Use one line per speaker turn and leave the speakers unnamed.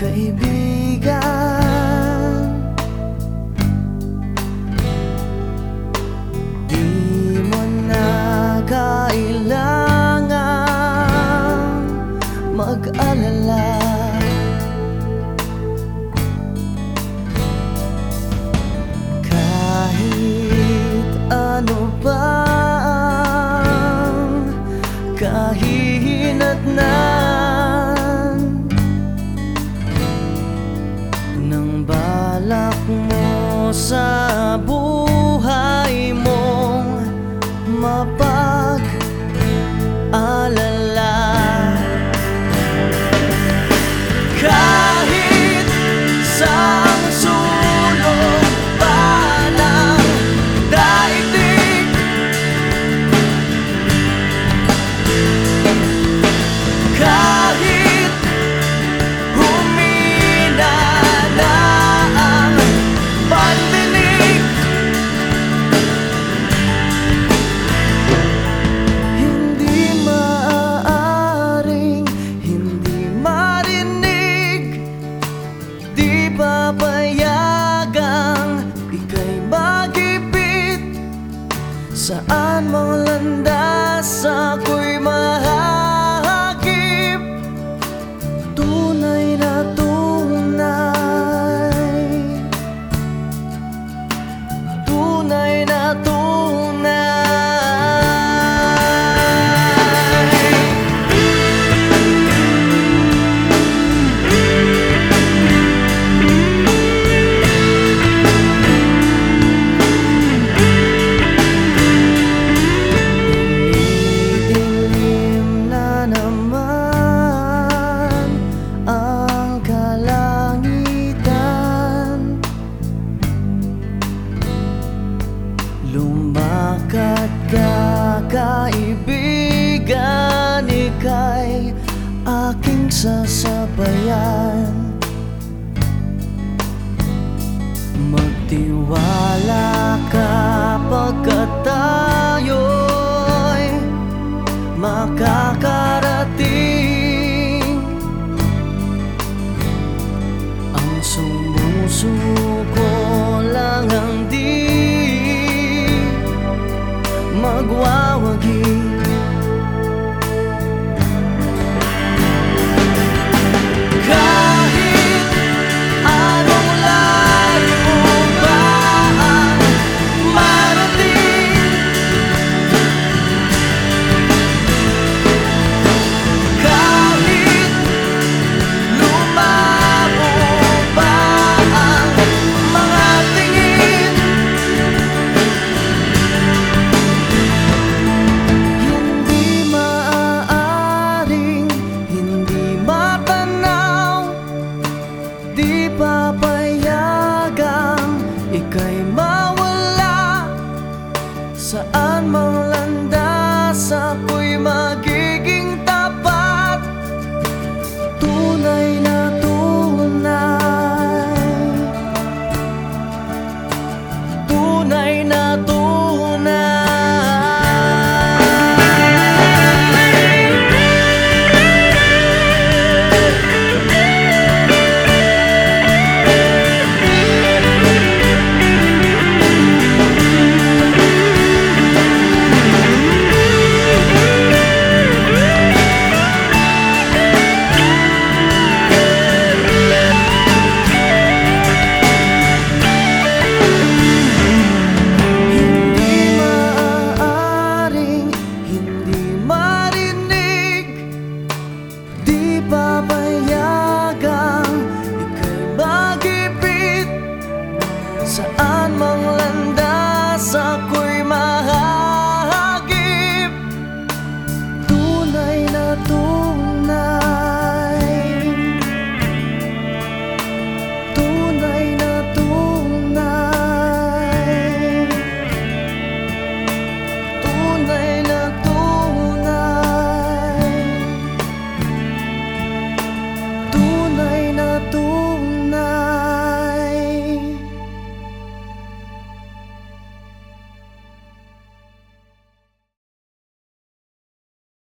baby. nossa boca. Saan mang landas? Ako'y mahal. pagsasabayan Magtiwala ka pagkat tayo'y makaka naina